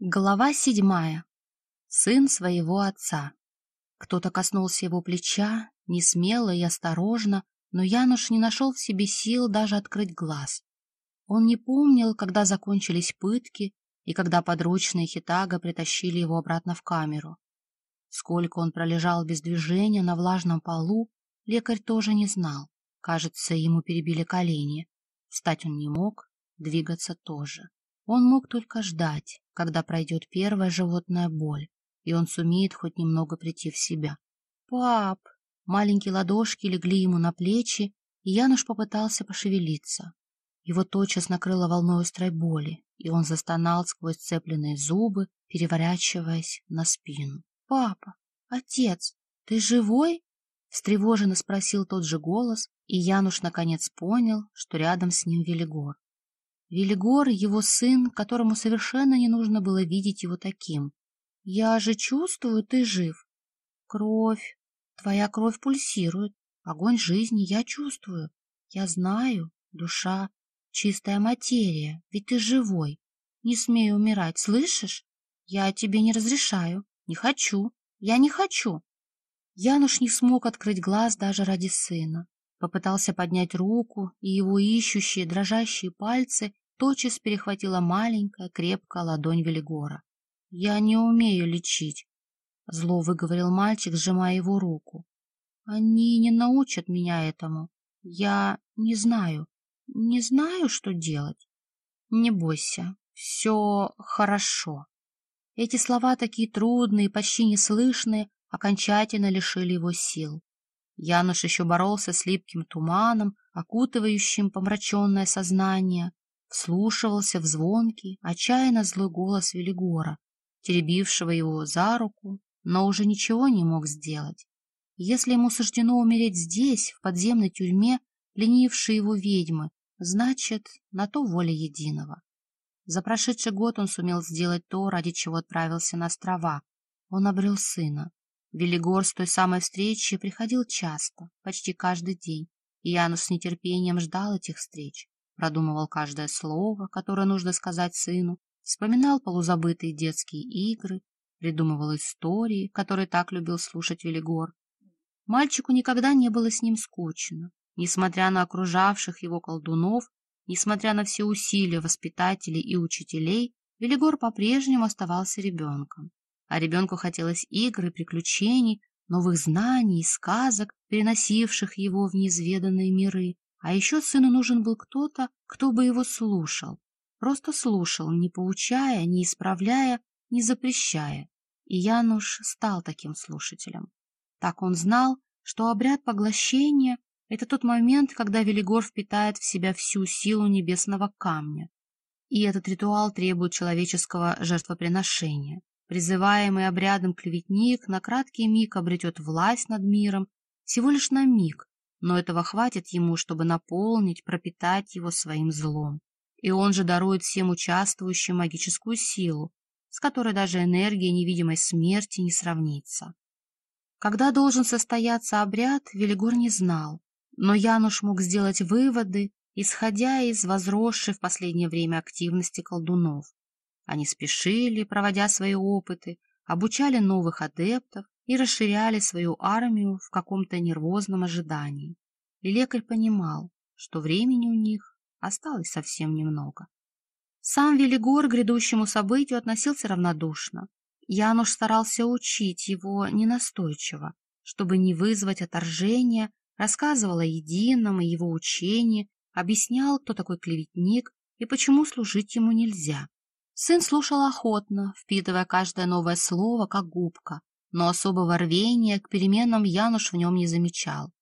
Глава седьмая. Сын своего отца. Кто-то коснулся его плеча, не смело и осторожно, но Януш не нашел в себе сил даже открыть глаз. Он не помнил, когда закончились пытки и когда подручные Хитага притащили его обратно в камеру. Сколько он пролежал без движения на влажном полу, лекарь тоже не знал. Кажется, ему перебили колени. Встать он не мог, двигаться тоже. Он мог только ждать, когда пройдет первая животная боль, и он сумеет хоть немного прийти в себя. «Пап!» Маленькие ладошки легли ему на плечи, и Януш попытался пошевелиться. Его тотчас накрыло волной острой боли, и он застонал сквозь цепленные зубы, переворачиваясь на спину. «Папа! Отец! Ты живой?» — встревоженно спросил тот же голос, и Януш наконец понял, что рядом с ним Велигор. Велигор — его сын, которому совершенно не нужно было видеть его таким. «Я же чувствую, ты жив. Кровь. Твоя кровь пульсирует. Огонь жизни я чувствую. Я знаю. Душа. Чистая материя. Ведь ты живой. Не смей умирать, слышишь? Я тебе не разрешаю. Не хочу. Я не хочу». Януш не смог открыть глаз даже ради сына. Попытался поднять руку, и его ищущие, дрожащие пальцы тотчас перехватила маленькая, крепкая ладонь Велигора. — Я не умею лечить, — зло выговорил мальчик, сжимая его руку. — Они не научат меня этому. Я не знаю, не знаю, что делать. Не бойся, все хорошо. Эти слова, такие трудные, почти неслышные, окончательно лишили его сил. Януш еще боролся с липким туманом, окутывающим помраченное сознание, вслушивался в звонкий, отчаянно злой голос Велигора, теребившего его за руку, но уже ничего не мог сделать. Если ему суждено умереть здесь, в подземной тюрьме, ленившей его ведьмы, значит, на то воля единого. За прошедший год он сумел сделать то, ради чего отправился на острова. Он обрел сына. Велигор с той самой встречи приходил часто, почти каждый день, и Янус с нетерпением ждал этих встреч, продумывал каждое слово, которое нужно сказать сыну, вспоминал полузабытые детские игры, придумывал истории, которые так любил слушать Велигор. Мальчику никогда не было с ним скучно, несмотря на окружавших его колдунов, несмотря на все усилия воспитателей и учителей, Велигор по-прежнему оставался ребенком а ребенку хотелось игр и приключений, новых знаний и сказок, переносивших его в неизведанные миры. А еще сыну нужен был кто-то, кто бы его слушал. Просто слушал, не поучая, не исправляя, не запрещая. И Януш стал таким слушателем. Так он знал, что обряд поглощения — это тот момент, когда Велигор впитает в себя всю силу небесного камня. И этот ритуал требует человеческого жертвоприношения. Призываемый обрядом клеветник на краткий миг обретет власть над миром, всего лишь на миг, но этого хватит ему, чтобы наполнить, пропитать его своим злом. И он же дарует всем участвующим магическую силу, с которой даже энергия невидимой смерти не сравнится. Когда должен состояться обряд, Велигор не знал, но Януш мог сделать выводы, исходя из возросшей в последнее время активности колдунов. Они спешили, проводя свои опыты, обучали новых адептов и расширяли свою армию в каком-то нервозном ожидании. И лекарь понимал, что времени у них осталось совсем немного. Сам Велигор к грядущему событию относился равнодушно. Януш старался учить его ненастойчиво, чтобы не вызвать отторжения, рассказывал о едином и его учении, объяснял, кто такой клеветник и почему служить ему нельзя. Сын слушал охотно, впитывая каждое новое слово, как губка, но особого рвения к переменам Януш в нем не замечал.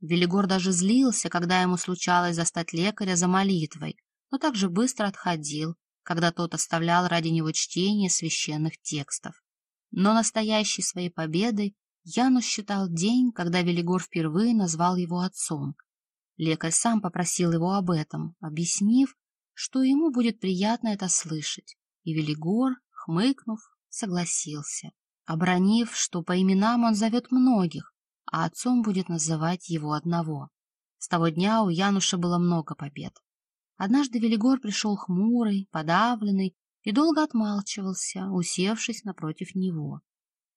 Велигор даже злился, когда ему случалось застать лекаря за молитвой, но также быстро отходил, когда тот оставлял ради него чтение священных текстов. Но настоящей своей победой Януш считал день, когда Велигор впервые назвал его отцом. Лекарь сам попросил его об этом, объяснив, что ему будет приятно это слышать, и Велигор, хмыкнув, согласился, обронив, что по именам он зовет многих, а отцом будет называть его одного. С того дня у Януша было много побед. Однажды Велигор пришел хмурый, подавленный, и долго отмалчивался, усевшись напротив него.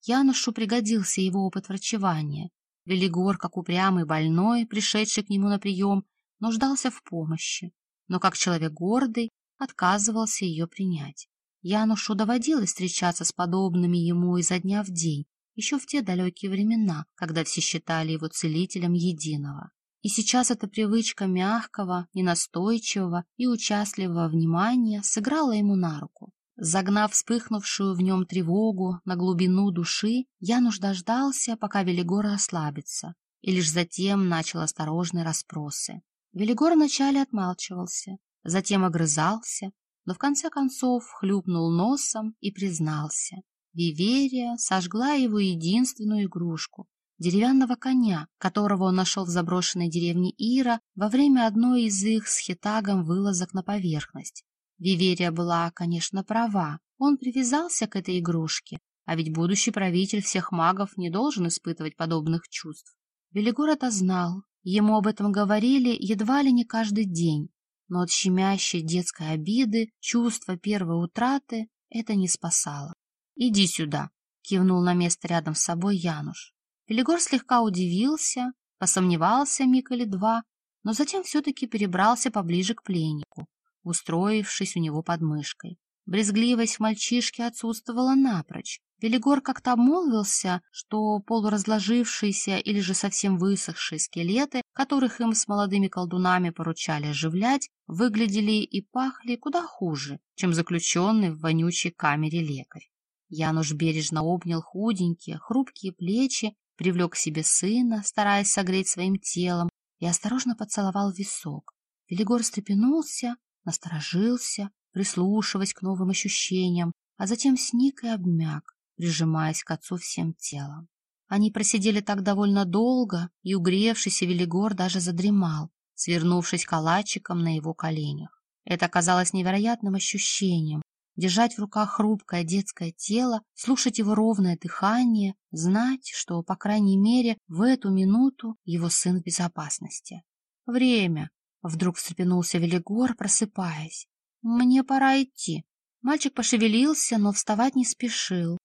Янушу пригодился его опыт врачевания. Велигор, как упрямый больной, пришедший к нему на прием, нуждался в помощи, но как человек гордый отказывался ее принять. Янушу доводилось встречаться с подобными ему изо дня в день, еще в те далекие времена, когда все считали его целителем единого. И сейчас эта привычка мягкого, ненастойчивого и участливого внимания сыграла ему на руку. Загнав вспыхнувшую в нем тревогу на глубину души, Януш дождался, пока Велигор расслабится, и лишь затем начал осторожные расспросы. Велигор вначале отмалчивался, затем огрызался, но в конце концов хлюпнул носом и признался. Виверия сожгла его единственную игрушку — деревянного коня, которого он нашел в заброшенной деревне Ира во время одной из их с Хитагом вылазок на поверхность. Виверия была, конечно, права. Он привязался к этой игрушке, а ведь будущий правитель всех магов не должен испытывать подобных чувств. Велигор это знал, ему об этом говорили едва ли не каждый день, но от щемящей детской обиды, чувства первой утраты это не спасало. «Иди сюда», — кивнул на место рядом с собой Януш. Велигор слегка удивился, посомневался миг или два, но затем все-таки перебрался поближе к пленнику, устроившись у него под мышкой. Брезгливость в мальчишке отсутствовала напрочь. Велигор как-то обмолвился, что полуразложившиеся или же совсем высохшие скелеты, которых им с молодыми колдунами поручали оживлять, выглядели и пахли куда хуже, чем заключенный в вонючей камере лекарь. Януш бережно обнял худенькие, хрупкие плечи, привлек к себе сына, стараясь согреть своим телом, и осторожно поцеловал висок. Велигор встрепенулся, насторожился, прислушиваясь к новым ощущениям, а затем сник и обмяк, прижимаясь к отцу всем телом. Они просидели так довольно долго, и угревшийся Велигор даже задремал, свернувшись калачиком на его коленях. Это оказалось невероятным ощущением, держать в руках хрупкое детское тело, слушать его ровное дыхание, знать, что, по крайней мере, в эту минуту его сын в безопасности. «Время!» — вдруг встрепенулся Велигор, просыпаясь. «Мне пора идти». Мальчик пошевелился, но вставать не спешил.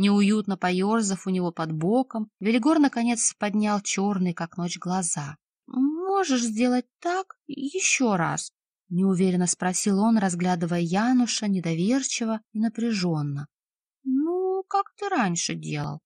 Неуютно поерзав у него под боком, Велигор наконец поднял черные, как ночь, глаза. «Можешь сделать так еще раз?» — неуверенно спросил он, разглядывая Януша недоверчиво и напряженно. «Ну, как ты раньше делал?»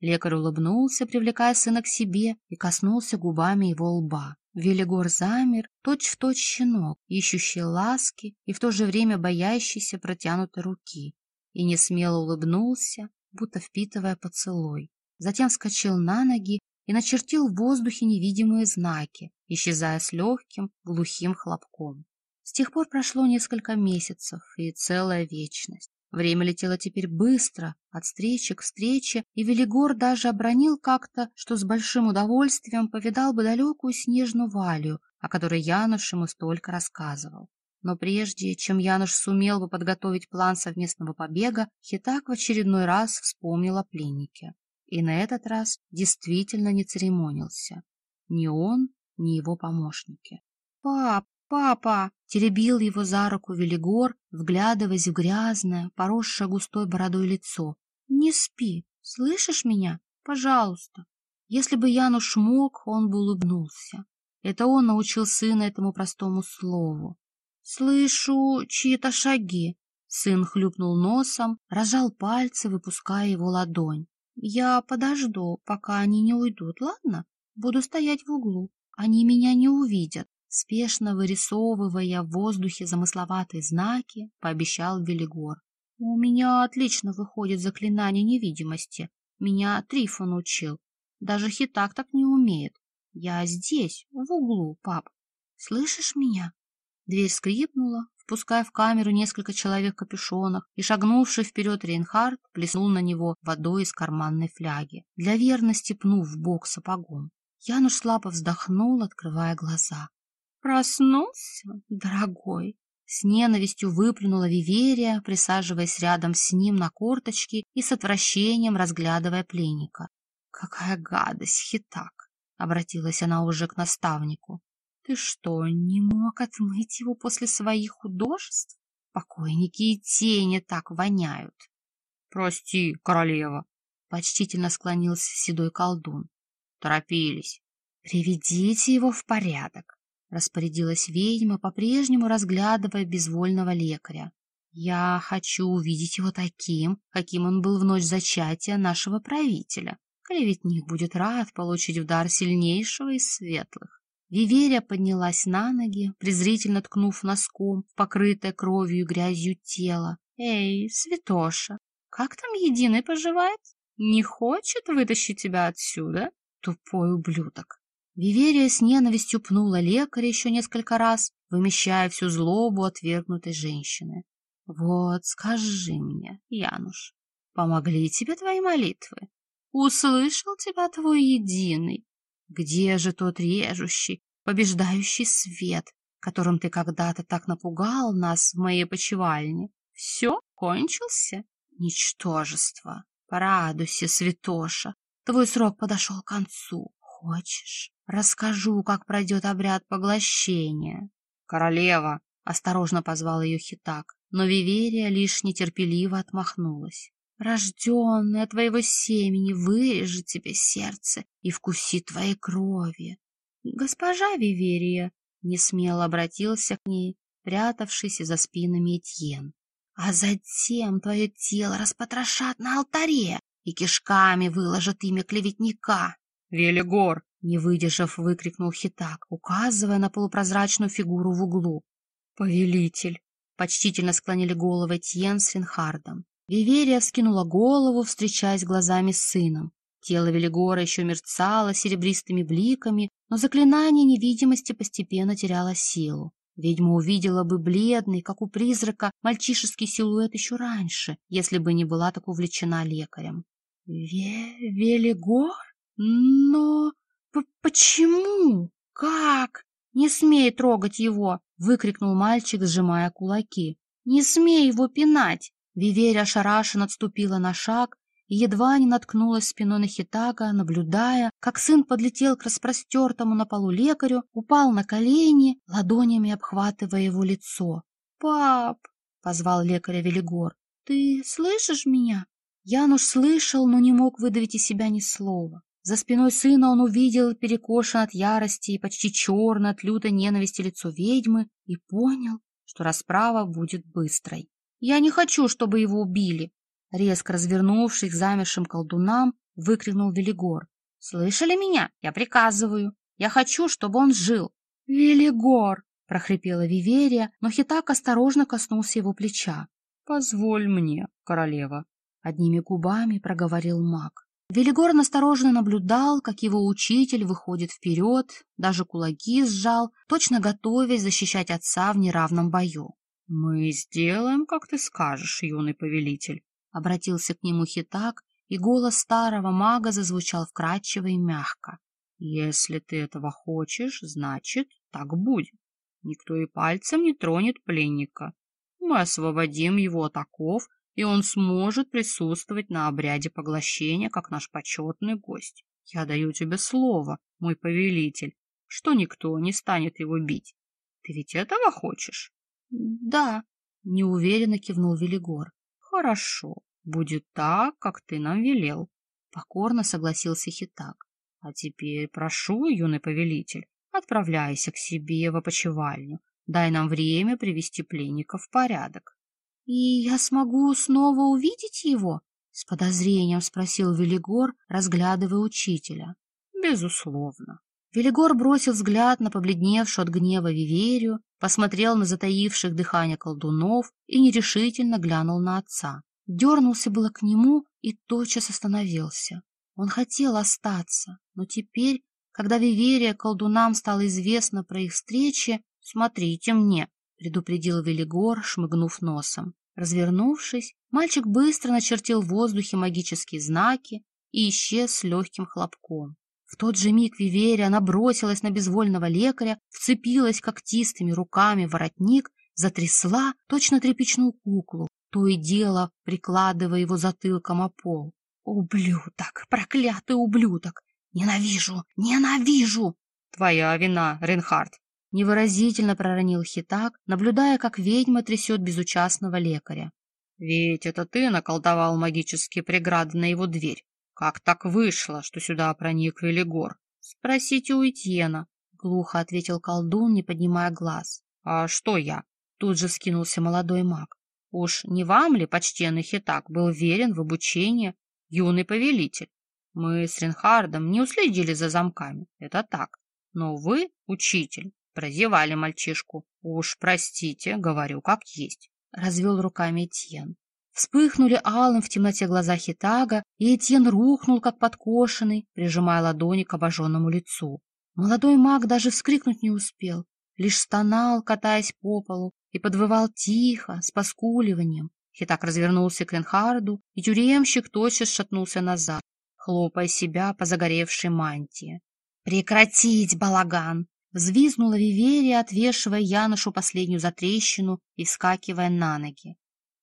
Лекарь улыбнулся, привлекая сына к себе, и коснулся губами его лба. Велигор замер, точь-в-точь точь щенок, ищущий ласки и в то же время боящийся протянутой руки, и несмело улыбнулся, будто впитывая поцелуй. Затем вскочил на ноги и начертил в воздухе невидимые знаки, исчезая с легким, глухим хлопком. С тех пор прошло несколько месяцев и целая вечность. Время летело теперь быстро, от встречи к встрече, и Велигор даже обронил как-то, что с большим удовольствием повидал бы далекую снежную валью, о которой Януш ему столько рассказывал. Но прежде, чем Януш сумел бы подготовить план совместного побега, Хитак в очередной раз вспомнил о пленнике. И на этот раз действительно не церемонился. Ни он, ни его помощники. «Пап, папа!» — теребил его за руку Велигор, вглядываясь в грязное, поросшее густой бородой лицо. «Не спи, слышишь меня? Пожалуйста!» Если бы Януш мог, он бы улыбнулся. Это он научил сына этому простому слову. Слышу чьи-то шаги. Сын хлюпнул носом, разжал пальцы, выпуская его ладонь. Я подожду, пока они не уйдут, ладно? Буду стоять в углу. Они меня не увидят. Спешно вырисовывая в воздухе замысловатые знаки, пообещал Велигор. У меня отлично выходит заклинание невидимости. Меня Трифон учил. Даже Хитак так не умеет. Я здесь, в углу, пап. Слышишь меня? Дверь скрипнула, впуская в камеру несколько человек в капюшонах, и шагнувший вперед Рейнхард плеснул на него водой из карманной фляги, для верности пнув в бок сапогом. Януш слабо вздохнул, открывая глаза. «Проснулся, дорогой?» С ненавистью выплюнула Виверия, присаживаясь рядом с ним на корточки и с отвращением разглядывая пленника. «Какая гадость, хитак!» — обратилась она уже к наставнику. Ты что, не мог отмыть его после своих художеств? Покойники и тени так воняют. — Прости, королева, — почтительно склонился седой колдун. — Торопились. — Приведите его в порядок, — распорядилась ведьма, по-прежнему разглядывая безвольного лекаря. — Я хочу увидеть его таким, каким он был в ночь зачатия нашего правителя. Клеветник будет рад получить в дар сильнейшего из светлых. Виверия поднялась на ноги, презрительно ткнув носком в покрытое кровью и грязью тело. «Эй, святоша, как там единый поживает? Не хочет вытащить тебя отсюда? Тупой ублюдок!» Виверия с ненавистью пнула лекаря еще несколько раз, вымещая всю злобу отвергнутой женщины. «Вот, скажи мне, Януш, помогли тебе твои молитвы? Услышал тебя твой единый? Где же тот режущий, побеждающий свет, которым ты когда-то так напугал нас в моей почевальне? Все, кончился? Ничтожество. Порадуйся, святоша, твой срок подошел к концу. Хочешь, расскажу, как пройдет обряд поглощения? Королева, осторожно позвал ее Хитак, но Виверия лишь нетерпеливо отмахнулась рожденный от твоего семени, вырежет тебе сердце и вкусит твоей крови. Госпожа Виверия несмело обратился к ней, прятавшийся за спинами Этьен. А затем твое тело распотрошат на алтаре и кишками выложат имя клеветника. Велигор, не выдержав, выкрикнул Хитак, указывая на полупрозрачную фигуру в углу. Повелитель! Почтительно склонили головы Тьен с Ренхардом. Виверия вскинула голову, встречаясь глазами с сыном. Тело Велигора еще мерцало серебристыми бликами, но заклинание невидимости постепенно теряло силу. Ведьма увидела бы бледный, как у призрака, мальчишеский силуэт еще раньше, если бы не была так увлечена лекарем. Ве Велигор? Но почему? Как? Не смей трогать его! выкрикнул мальчик, сжимая кулаки. Не смей его пинать! Виверия ошарашенно отступила на шаг и едва не наткнулась спиной на Хитага, наблюдая, как сын подлетел к распростертому на полу лекарю, упал на колени, ладонями обхватывая его лицо. «Пап!» — позвал лекаря Велигор. «Ты слышишь меня?» Януш слышал, но не мог выдавить из себя ни слова. За спиной сына он увидел перекошен от ярости и почти черное от лютой ненависти лицо ведьмы и понял, что расправа будет быстрой. «Я не хочу, чтобы его убили!» Резко развернувшись к замершим колдунам, выкрикнул Велигор. «Слышали меня? Я приказываю. Я хочу, чтобы он жил!» «Велигор!» — прохрипела Виверия, но Хитак осторожно коснулся его плеча. «Позволь мне, королева!» — одними губами проговорил маг. Велигор настороженно наблюдал, как его учитель выходит вперед, даже кулаки сжал, точно готовясь защищать отца в неравном бою. — Мы сделаем, как ты скажешь, юный повелитель, — обратился к нему Хитак, и голос старого мага зазвучал вкрадчиво и мягко. — Если ты этого хочешь, значит, так будет. Никто и пальцем не тронет пленника. Мы освободим его от оков, и он сможет присутствовать на обряде поглощения, как наш почетный гость. Я даю тебе слово, мой повелитель, что никто не станет его бить. Ты ведь этого хочешь? Да, неуверенно кивнул Велигор. Хорошо, будет так, как ты нам велел. Покорно согласился Хитак. А теперь прошу, юный повелитель, отправляйся к себе в опочивальню. Дай нам время привести пленника в порядок. — И я смогу снова увидеть его? — с подозрением спросил Велигор, разглядывая учителя. — Безусловно. Велигор бросил взгляд на побледневшую от гнева Виверию, посмотрел на затаивших дыхание колдунов и нерешительно глянул на отца. Дернулся было к нему и тотчас остановился. Он хотел остаться, но теперь, когда Виверия колдунам стало известно про их встречи, «Смотрите мне!» — предупредил Велигор, шмыгнув носом. Развернувшись, мальчик быстро начертил в воздухе магические знаки и исчез с легким хлопком. В тот же миг Виверия набросилась на безвольного лекаря, вцепилась когтистыми руками в воротник, затрясла точно тряпичную куклу, то и дело прикладывая его затылком о пол. «Ублюдок! Проклятый ублюдок! Ненавижу! Ненавижу!» «Твоя вина, Ренхард!» невыразительно проронил Хитак, наблюдая, как ведьма трясет безучастного лекаря. Ведь это ты наколдовал магические преграды на его дверь. Как так вышло, что сюда проник Велигор? Спросите у Этьена, глухо ответил колдун, не поднимая глаз. А что я? Тут же скинулся молодой маг. Уж не вам ли, почтенный Хитак, был верен в обучении юный повелитель? Мы с Ренхардом не уследили за замками, это так. Но вы, учитель, прозевали мальчишку. Уж простите, говорю как есть. — развел руками Этьен. Вспыхнули алым в темноте глаза Хитага, и Этьен рухнул, как подкошенный, прижимая ладони к обожженному лицу. Молодой маг даже вскрикнуть не успел, лишь стонал, катаясь по полу, и подвывал тихо, с поскуливанием. Хитак развернулся к Ренхарду, и тюремщик тотчас шатнулся назад, хлопая себя по загоревшей мантии. «Прекратить балаган!» Взвизгнула Виверия, отвешивая Янушу последнюю затрещину и вскакивая на ноги.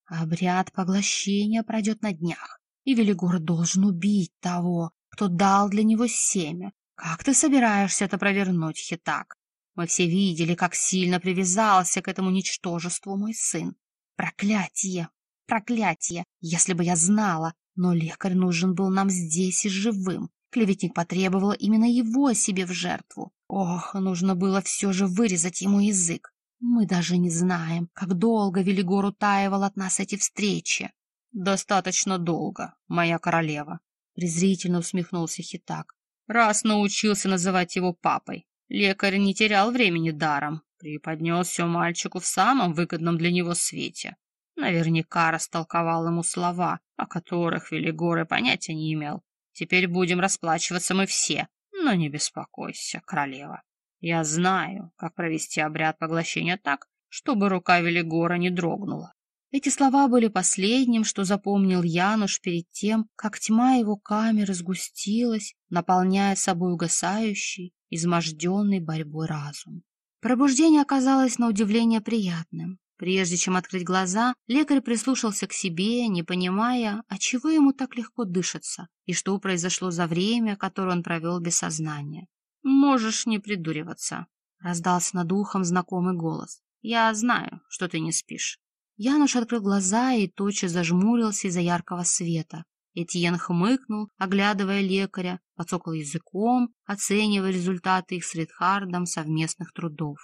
Обряд поглощения пройдет на днях, и Велигор должен убить того, кто дал для него семя. Как ты собираешься это провернуть, Хитак? Мы все видели, как сильно привязался к этому ничтожеству мой сын. Проклятие! Проклятие! Если бы я знала, но лекарь нужен был нам здесь и живым. Клеветник потребовал именно его себе в жертву. Ох, нужно было все же вырезать ему язык. Мы даже не знаем, как долго Велигор утаивал от нас эти встречи. Достаточно долго, моя королева, презрительно усмехнулся Хитак. Раз научился называть его папой. Лекарь не терял времени даром, преподнес все мальчику в самом выгодном для него свете. Наверняка растолковал ему слова, о которых Велигор и понятия не имел. Теперь будем расплачиваться мы все, но не беспокойся, королева. Я знаю, как провести обряд поглощения так, чтобы рука Велигора не дрогнула. Эти слова были последним, что запомнил Януш перед тем, как тьма его камеры сгустилась, наполняя собой угасающий, изможденный борьбой разум. Пробуждение оказалось на удивление приятным. Прежде чем открыть глаза, лекарь прислушался к себе, не понимая, отчего ему так легко дышится и что произошло за время, которое он провел без сознания. «Можешь не придуриваться», — раздался над ухом знакомый голос. «Я знаю, что ты не спишь». Януш открыл глаза и тотчас зажмурился из-за яркого света. Этьен хмыкнул, оглядывая лекаря, подсокал языком, оценивая результаты их с Ридхардом совместных трудов.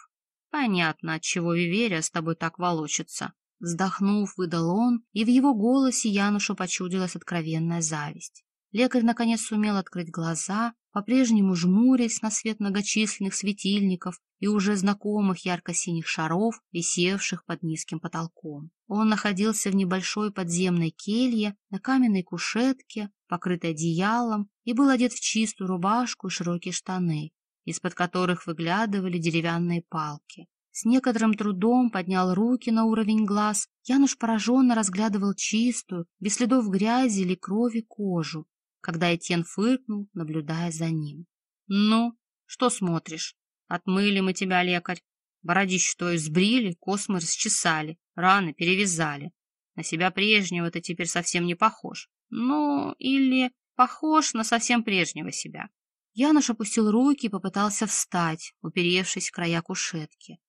Понятно, отчего Виверия с тобой так волочится. Вздохнув, выдал он, и в его голосе Янушу почудилась откровенная зависть. Лекарь наконец сумел открыть глаза, по-прежнему жмурясь на свет многочисленных светильников и уже знакомых ярко-синих шаров, висевших под низким потолком. Он находился в небольшой подземной келье на каменной кушетке, покрытой одеялом, и был одет в чистую рубашку и широкие штаны из-под которых выглядывали деревянные палки. С некоторым трудом поднял руки на уровень глаз. Януш пораженно разглядывал чистую, без следов грязи или крови кожу, когда Этьен фыркнул, наблюдая за ним. — Ну, что смотришь? Отмыли мы тебя, лекарь. Бородищу твою сбрили, космы расчесали, раны перевязали. На себя прежнего ты теперь совсем не похож. Ну, или похож на совсем прежнего себя. Януш опустил руки и попытался встать, уперевшись в края кушетки.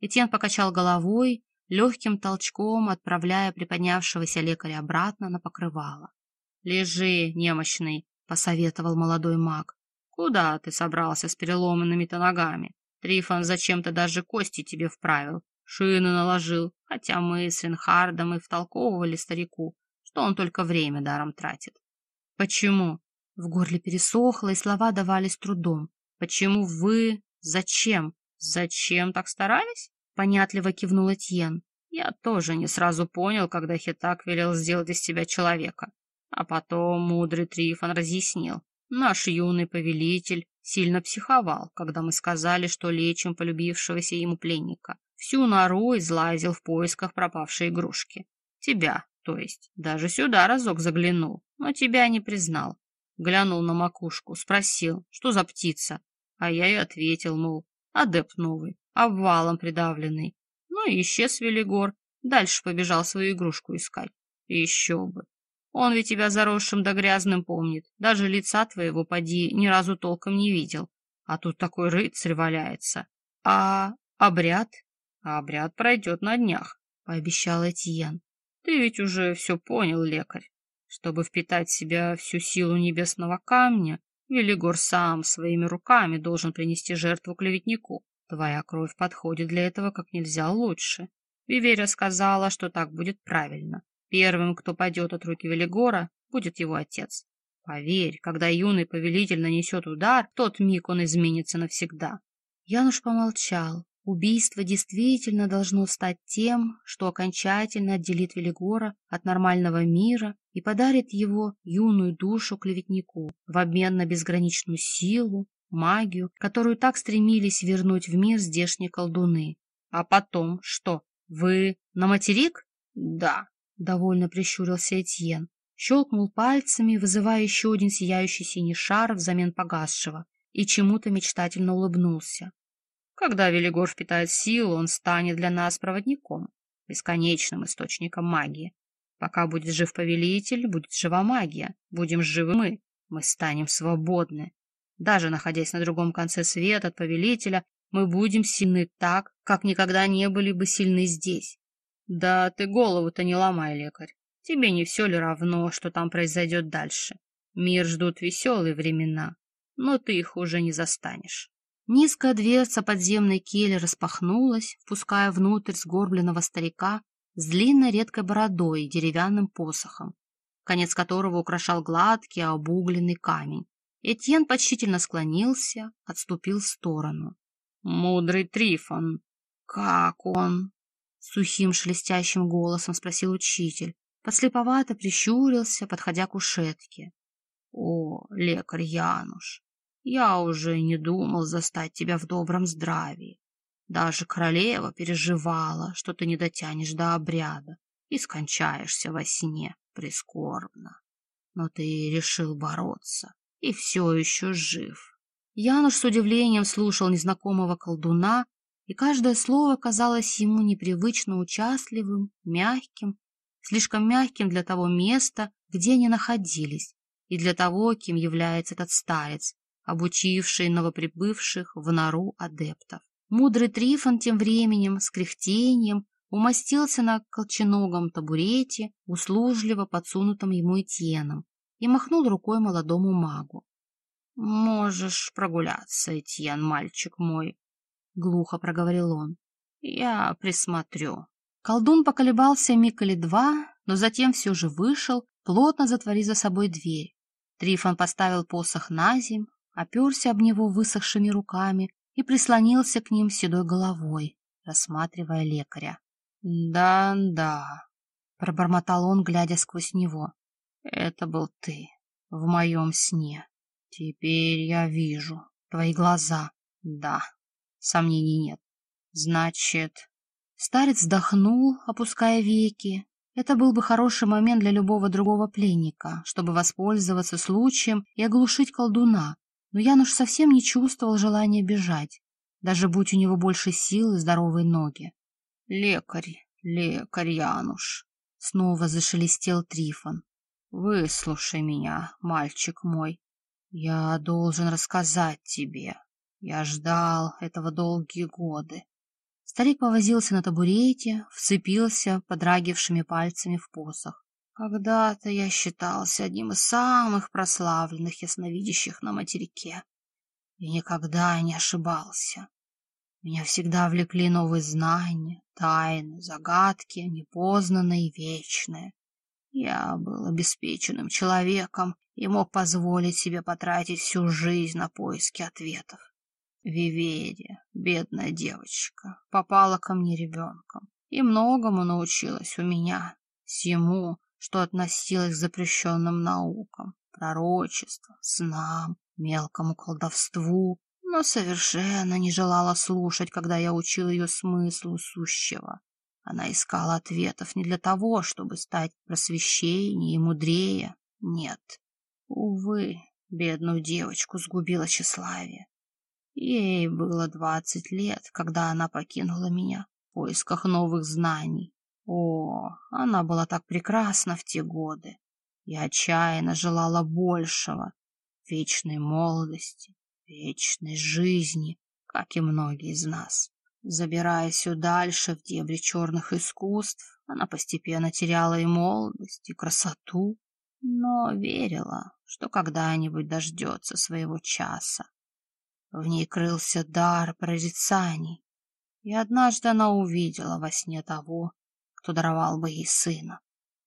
Этьен покачал головой, легким толчком отправляя приподнявшегося лекаря обратно на покрывало. — Лежи, немощный, — посоветовал молодой маг. — Куда ты собрался с переломанными-то ногами? Трифон зачем-то даже кости тебе вправил, шины наложил, хотя мы с Ренхардом и втолковывали старику, что он только время даром тратит. — Почему? В горле пересохло, и слова давались трудом. «Почему вы? Зачем? Зачем так старались?» Понятливо кивнул Этьен. «Я тоже не сразу понял, когда Хитак велел сделать из тебя человека. А потом мудрый Трифон разъяснил. Наш юный повелитель сильно психовал, когда мы сказали, что лечим полюбившегося ему пленника. Всю нору излазил в поисках пропавшей игрушки. Тебя, то есть. Даже сюда разок заглянул, но тебя не признал. Глянул на макушку, спросил, что за птица. А я и ответил, мол, адепт новый, обвалом придавленный. Ну и исчез Велигор, дальше побежал свою игрушку искать. Еще бы. Он ведь тебя заросшим да грязным помнит, даже лица твоего, поди, ни разу толком не видел. А тут такой рыцарь валяется. А обряд? Обряд пройдет на днях, пообещал Этьен. Ты ведь уже все понял, лекарь. Чтобы впитать в себя всю силу небесного камня, Велигор сам своими руками должен принести жертву клеветнику. Твоя кровь подходит для этого как нельзя лучше. Виверия сказала, что так будет правильно. Первым, кто пойдет от руки Велигора, будет его отец. Поверь, когда юный повелитель нанесет удар, тот миг он изменится навсегда. Януш помолчал. Убийство действительно должно стать тем, что окончательно отделит Велигора от нормального мира и подарит его юную душу клеветнику в обмен на безграничную силу, магию, которую так стремились вернуть в мир здешние колдуны. А потом что? Вы на материк? Да, довольно прищурился Этьен. Щелкнул пальцами, вызывая еще один сияющий синий шар взамен погасшего, и чему-то мечтательно улыбнулся. Когда Велигор впитает силу, он станет для нас проводником, бесконечным источником магии. Пока будет жив повелитель, будет жива магия. Будем живы мы, мы станем свободны. Даже находясь на другом конце света от повелителя, мы будем сильны так, как никогда не были бы сильны здесь. Да ты голову-то не ломай, лекарь. Тебе не все ли равно, что там произойдет дальше? Мир ждут веселые времена, но ты их уже не застанешь. Низкая дверца подземной кели распахнулась, впуская внутрь сгорбленного старика с длинной редкой бородой и деревянным посохом, конец которого украшал гладкий обугленный камень. Этьен почтительно склонился, отступил в сторону. «Мудрый Трифон, как он?» Сухим шелестящим голосом спросил учитель. Подслеповато прищурился, подходя к кушетке. «О, лекарь Януш, я уже не думал застать тебя в добром здравии. Даже королева переживала, что ты не дотянешь до обряда и скончаешься во сне прискорбно. Но ты решил бороться и все еще жив. Януш с удивлением слушал незнакомого колдуна, и каждое слово казалось ему непривычно участливым, мягким, слишком мягким для того места, где они находились, и для того, кем является этот старец, обучивший новоприбывших в нору адептов. Мудрый Трифон тем временем с кряхтением умостился на колченогом табурете, услужливо подсунутом ему Этьеном, и махнул рукой молодому магу. — Можешь прогуляться, Этьен, мальчик мой, — глухо проговорил он. — Я присмотрю. Колдун поколебался миг или два, но затем все же вышел, плотно затворив за собой дверь. Трифон поставил посох на земь, оперся об него высохшими руками и прислонился к ним седой головой, рассматривая лекаря. «Да-да», — пробормотал он, глядя сквозь него. «Это был ты в моем сне. Теперь я вижу твои глаза. Да, сомнений нет. Значит...» Старец вздохнул, опуская веки. Это был бы хороший момент для любого другого пленника, чтобы воспользоваться случаем и оглушить колдуна, но Януш совсем не чувствовал желания бежать, даже будь у него больше сил и здоровые ноги. — Лекарь, лекарь Януш, — снова зашелестел Трифон. — Выслушай меня, мальчик мой. Я должен рассказать тебе. Я ждал этого долгие годы. Старик повозился на табурете, вцепился подрагившими пальцами в посох. Когда-то я считался одним из самых прославленных ясновидящих на материке. И никогда не ошибался. Меня всегда влекли новые знания, тайны, загадки, непознанные и вечные. Я был обеспеченным человеком и мог позволить себе потратить всю жизнь на поиски ответов. Виверия, бедная девочка, попала ко мне ребенком и многому научилась у меня, всему, что относилось к запрещенным наукам, пророчествам, снам, мелкому колдовству, но совершенно не желала слушать, когда я учил ее смыслу сущего. Она искала ответов не для того, чтобы стать просвещеннее и мудрее. Нет. Увы, бедную девочку сгубило тщеславие. Ей было двадцать лет, когда она покинула меня в поисках новых знаний. О, она была так прекрасна в те годы. Я отчаянно желала большего, вечной молодости, вечной жизни, как и многие из нас. Забираясь все дальше в дебри черных искусств, она постепенно теряла и молодость, и красоту, но верила, что когда-нибудь дождется своего часа. В ней крылся дар прорицаний, и однажды она увидела во сне того, кто даровал бы ей сына,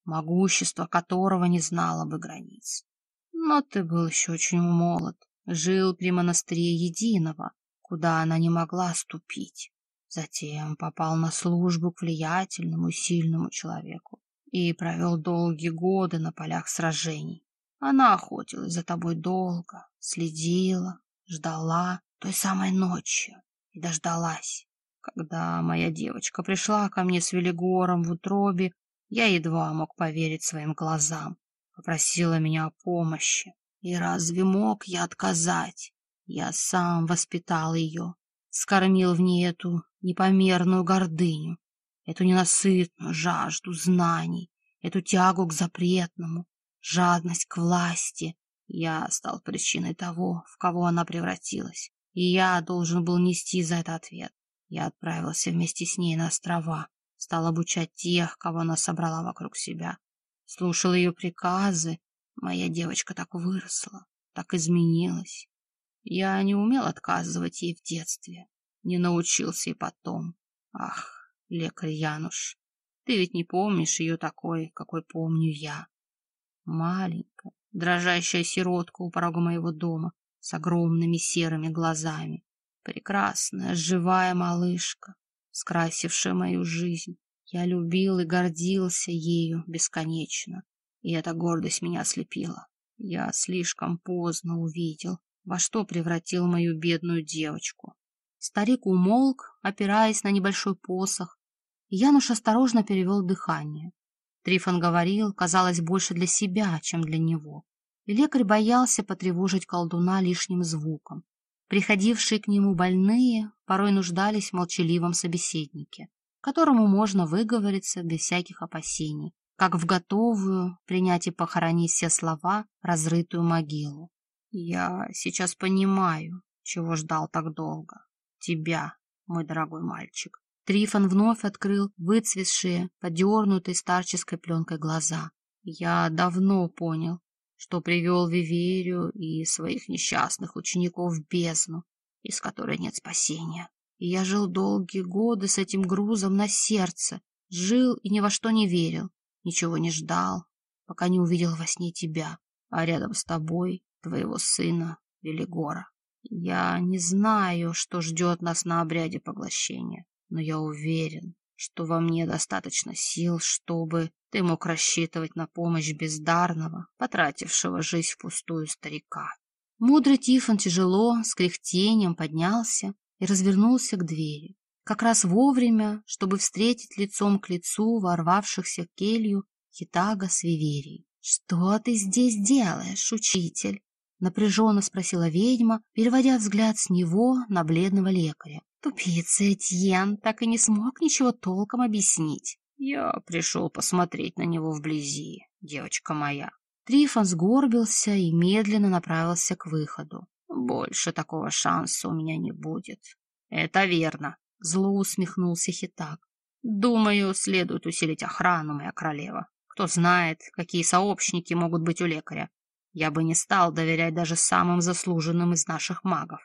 могущество которого не знало бы границ. Но ты был еще очень молод, жил при монастыре Единого, куда она не могла ступить. Затем попал на службу к влиятельному и сильному человеку и провел долгие годы на полях сражений. Она охотилась за тобой долго, следила, ждала той самой ночью и дождалась. Когда моя девочка пришла ко мне с Велигором в утробе, я едва мог поверить своим глазам. Попросила меня о помощи. И разве мог я отказать? Я сам воспитал ее, скормил в ней эту непомерную гордыню, эту ненасытную жажду знаний, эту тягу к запретному, жадность к власти. Я стал причиной того, в кого она превратилась, и я должен был нести за это ответ. Я отправился вместе с ней на острова, стал обучать тех, кого она собрала вокруг себя. Слушал ее приказы. Моя девочка так выросла, так изменилась. Я не умел отказывать ей в детстве, не научился и потом. Ах, лекарь Януш, ты ведь не помнишь ее такой, какой помню я. Маленькая, дрожащая сиротка у порога моего дома с огромными серыми глазами. Прекрасная, живая малышка, скрасившая мою жизнь. Я любил и гордился ею бесконечно, и эта гордость меня ослепила. Я слишком поздно увидел, во что превратил мою бедную девочку. Старик умолк, опираясь на небольшой посох. Януш осторожно перевел дыхание. Трифон говорил, казалось, больше для себя, чем для него. И лекарь боялся потревожить колдуна лишним звуком. Приходившие к нему больные порой нуждались в молчаливом собеседнике, которому можно выговориться без всяких опасений, как в готовую принять и похоронить все слова разрытую могилу. Я сейчас понимаю, чего ждал так долго. Тебя, мой дорогой мальчик. Трифон вновь открыл выцветшие, подернутые старческой пленкой глаза. Я давно понял, что привел Виверию и своих несчастных учеников в бездну, из которой нет спасения. И я жил долгие годы с этим грузом на сердце, жил и ни во что не верил, ничего не ждал, пока не увидел во сне тебя, а рядом с тобой твоего сына Велигора. Я не знаю, что ждет нас на обряде поглощения, но я уверен, что во мне достаточно сил, чтобы ты мог рассчитывать на помощь бездарного, потратившего жизнь впустую старика. Мудрый Тифон тяжело, с кряхтением поднялся и развернулся к двери. Как раз вовремя, чтобы встретить лицом к лицу ворвавшихся в келью Хитага с Виверией. «Что ты здесь делаешь, учитель?» Напряженно спросила ведьма, переводя взгляд с него на бледного лекаря. Тупица Этьен так и не смог ничего толком объяснить. Я пришел посмотреть на него вблизи, девочка моя. Трифон сгорбился и медленно направился к выходу. Больше такого шанса у меня не будет. Это верно, зло усмехнулся Хитак. Думаю, следует усилить охрану, моя королева. Кто знает, какие сообщники могут быть у лекаря. Я бы не стал доверять даже самым заслуженным из наших магов.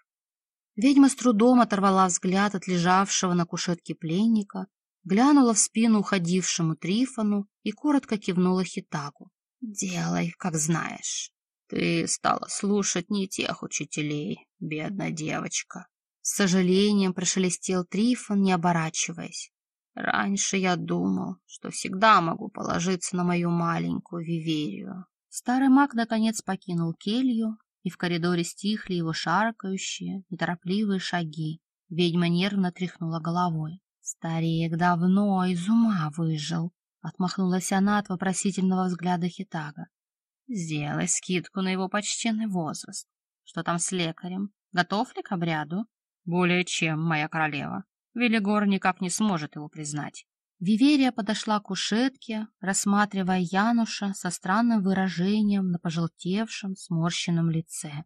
Ведьма с трудом оторвала взгляд от лежавшего на кушетке пленника, глянула в спину уходившему Трифону и коротко кивнула Хитаку. «Делай, как знаешь. Ты стала слушать не тех учителей, бедная девочка». С сожалением прошелестел Трифон, не оборачиваясь. «Раньше я думал, что всегда могу положиться на мою маленькую Виверию, Старый маг наконец покинул келью, и в коридоре стихли его шаркающие, неторопливые шаги. Ведьма нервно тряхнула головой. Старик давно из ума выжил. Отмахнулась она от вопросительного взгляда Хитага. Сделай скидку на его почтенный возраст. Что там с лекарем? Готов ли к обряду? Более чем, моя королева. Велигор никак не сможет его признать. Виверия подошла к кушетке, рассматривая Януша со странным выражением на пожелтевшем, сморщенном лице.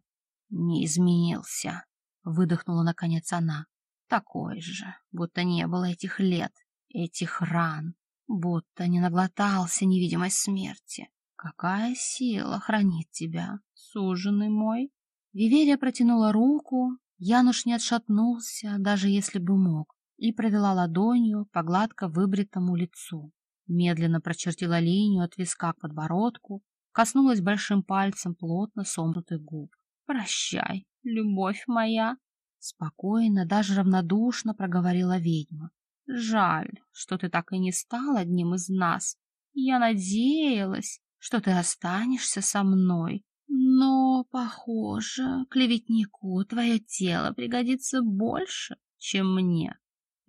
Не изменился. выдохнула наконец она. Такой же, будто не было этих лет, этих ран, будто не наглотался невидимой смерти. Какая сила хранит тебя, суженый мой? Виверия протянула руку, Януш не отшатнулся, даже если бы мог, и провела ладонью по гладко выбритому лицу. Медленно прочертила линию от виска к подбородку, коснулась большим пальцем плотно сомкнутых губ. «Прощай, любовь моя!» Спокойно, даже равнодушно проговорила ведьма. «Жаль, что ты так и не стал одним из нас. Я надеялась, что ты останешься со мной. Но, похоже, клеветнику твое тело пригодится больше, чем мне».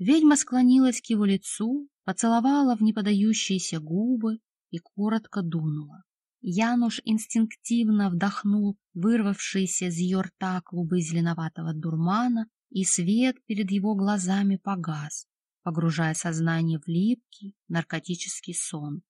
Ведьма склонилась к его лицу, поцеловала в неподающиеся губы и коротко дунула. Януш инстинктивно вдохнул вырвавшиеся из ее рта клубы зеленоватого дурмана, и свет перед его глазами погас, погружая сознание в липкий наркотический сон.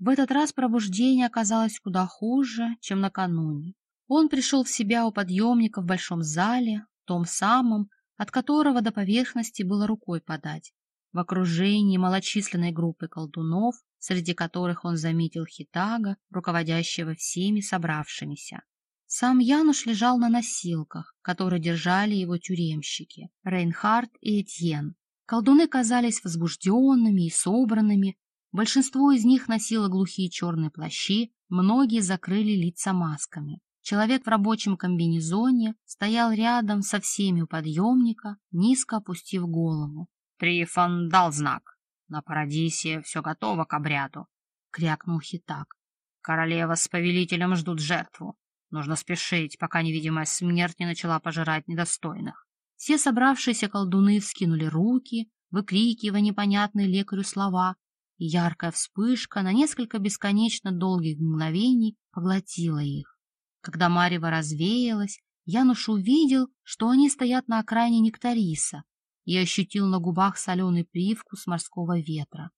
В этот раз пробуждение оказалось куда хуже, чем накануне. Он пришел в себя у подъемника в большом зале, том самом, от которого до поверхности было рукой подать, в окружении малочисленной группы колдунов, среди которых он заметил Хитага, руководящего всеми собравшимися. Сам Януш лежал на носилках, которые держали его тюремщики, Рейнхард и Этьен. Колдуны казались возбужденными и собранными, большинство из них носило глухие черные плащи, многие закрыли лица масками. Человек в рабочем комбинезоне стоял рядом со всеми у подъемника, низко опустив голову. Трифон дал знак. На Парадисе все готово к обряду, — крякнул Хитак. Королева с повелителем ждут жертву. Нужно спешить, пока невидимая смерть не начала пожирать недостойных. Все собравшиеся колдуны вскинули руки, выкрикивая непонятные лекарю слова, и яркая вспышка на несколько бесконечно долгих мгновений поглотила их. Когда Марева развеялась, Януш увидел, что они стоят на окраине Нектариса, и ощутил на губах соленый привкус морского ветра.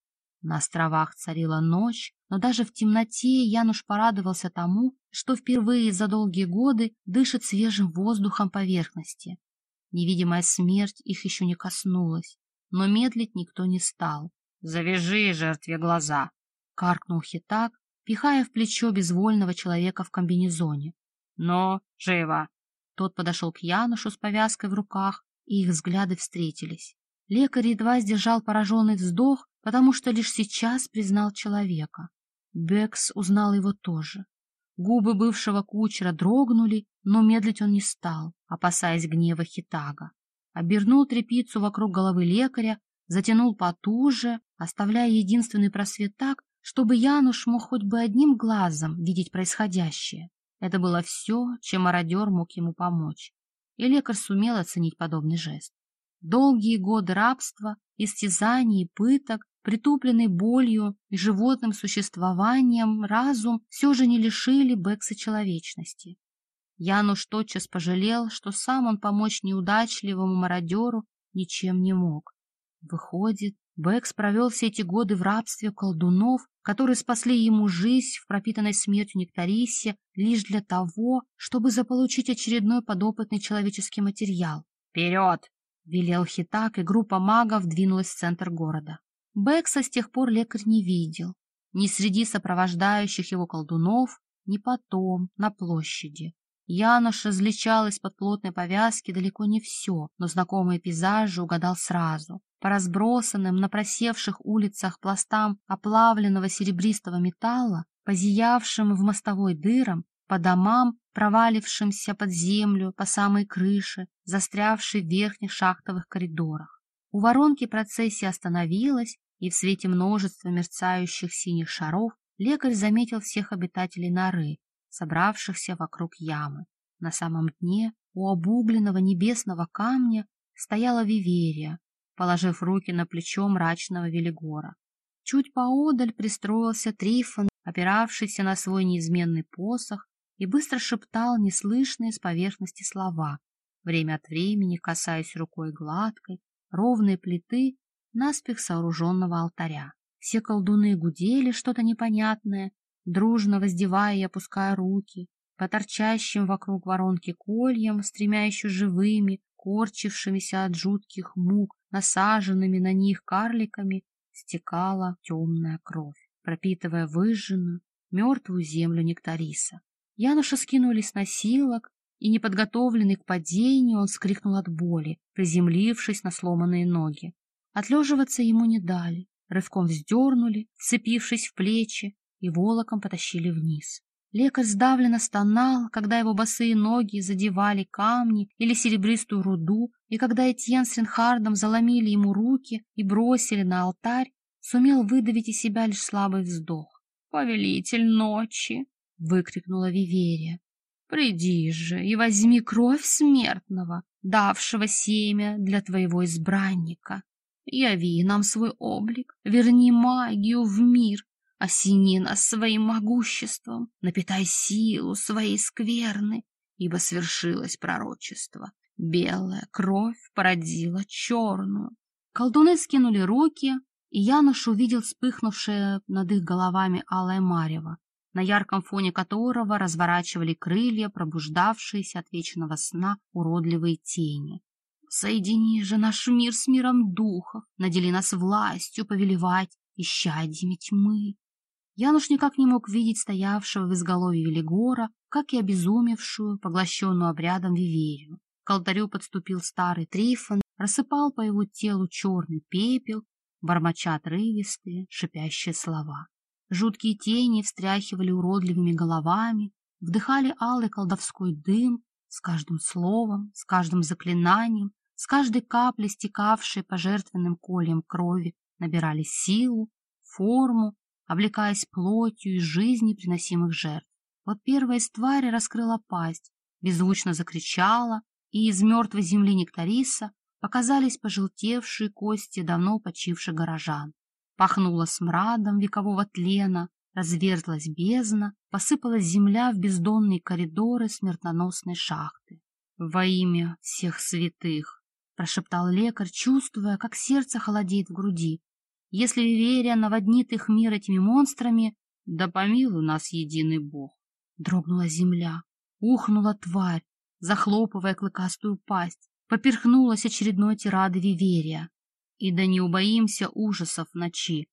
На островах царила ночь, но даже в темноте Януш порадовался тому, что впервые за долгие годы дышит свежим воздухом поверхности. Невидимая смерть их еще не коснулась, но медлить никто не стал. «Завяжи жертве глаза!» — каркнул Хитак, пихая в плечо безвольного человека в комбинезоне. «Но живо!» Тот подошел к Янушу с повязкой в руках и их взгляды встретились. Лекарь едва сдержал пораженный вздох, потому что лишь сейчас признал человека. Бекс узнал его тоже. Губы бывшего кучера дрогнули, но медлить он не стал, опасаясь гнева Хитага. Обернул трепицу вокруг головы лекаря, затянул потуже, оставляя единственный просвет так, чтобы Януш мог хоть бы одним глазом видеть происходящее. Это было все, чем мародер мог ему помочь и лекарь сумел оценить подобный жест. Долгие годы рабства, истязаний и пыток, притупленный болью и животным существованием, разум все же не лишили Бекса человечности. Януш тотчас пожалел, что сам он помочь неудачливому мародеру ничем не мог. Выходит, Бэкс провел все эти годы в рабстве колдунов, которые спасли ему жизнь в пропитанной смертью Нектарисе лишь для того, чтобы заполучить очередной подопытный человеческий материал. «Вперед!» — велел Хитак, и группа магов двинулась в центр города. Бэкса с тех пор лекарь не видел. Ни среди сопровождающих его колдунов, ни потом, на площади. Янош различал из-под плотной повязки далеко не все, но знакомые пейзажи угадал сразу по разбросанным на просевших улицах пластам оплавленного серебристого металла, по зиявшим в мостовой дырам, по домам, провалившимся под землю по самой крыше, застрявшей в верхних шахтовых коридорах. У воронки процессия остановилась, и в свете множества мерцающих синих шаров лекарь заметил всех обитателей норы, собравшихся вокруг ямы. На самом дне, у обугленного небесного камня, стояла Виверия, положив руки на плечо мрачного Велигора. Чуть поодаль пристроился Трифон, опиравшийся на свой неизменный посох, и быстро шептал неслышные с поверхности слова, время от времени касаясь рукой гладкой, ровной плиты наспех сооруженного алтаря. Все колдуны гудели что-то непонятное, дружно воздевая и опуская руки, по торчащим вокруг воронки кольям с тремя еще живыми, корчившимися от жутких мук, насаженными на них карликами, стекала темная кровь, пропитывая выжженную, мертвую землю нектариса. Януша скинули с носилок, и, неподготовленный к падению, он скрикнул от боли, приземлившись на сломанные ноги. Отлеживаться ему не дали, рывком вздернули, сцепившись в плечи, и волоком потащили вниз. Лекарь сдавленно стонал, когда его босые ноги задевали камни или серебристую руду, и когда Этьен с Ренхардом заломили ему руки и бросили на алтарь, сумел выдавить из себя лишь слабый вздох. «Повелитель ночи!» — выкрикнула Виверия. «Приди же и возьми кровь смертного, давшего семя для твоего избранника. Яви нам свой облик, верни магию в мир, осени нас своим могуществом, напитай силу своей скверны, ибо свершилось пророчество. Белая кровь породила черную». Колдуны скинули руки, и Януш увидел вспыхнувшее над их головами алое марево, на ярком фоне которого разворачивали крылья, пробуждавшиеся от вечного сна уродливые тени. «Соедини же наш мир с миром духов, надели нас властью повелевать исчадьями тьмы». Януш никак не мог видеть стоявшего в изголовье Велигора, как и обезумевшую, поглощенную обрядом Виверию. К алтарю подступил старый Трифон, рассыпал по его телу черный пепел бормоча отрывистые, шипящие слова. Жуткие тени встряхивали уродливыми головами, вдыхали алый колдовской дым с каждым словом, с каждым заклинанием, с каждой каплей, стекавшей по жертвенным кольям крови, набирали силу, форму, облекаясь плотью из жизни приносимых жертв. Вот первая из твари раскрыла пасть, беззвучно закричала, и из мертвой земли нектариса показались пожелтевшие кости давно почивших горожан. Пахнуло смрадом векового тлена, разверзлась бездна, посыпалась земля в бездонные коридоры смертоносной шахты. «Во имя всех святых!» — прошептал лекарь, чувствуя, как сердце холодеет в груди. «Если Верия наводнит их мир этими монстрами, да помилуй нас единый Бог!» Дрогнула земля, ухнула тварь, захлопывая клыкастую пасть поперхнулась очередной тирады Виверия. И да не убоимся ужасов ночи.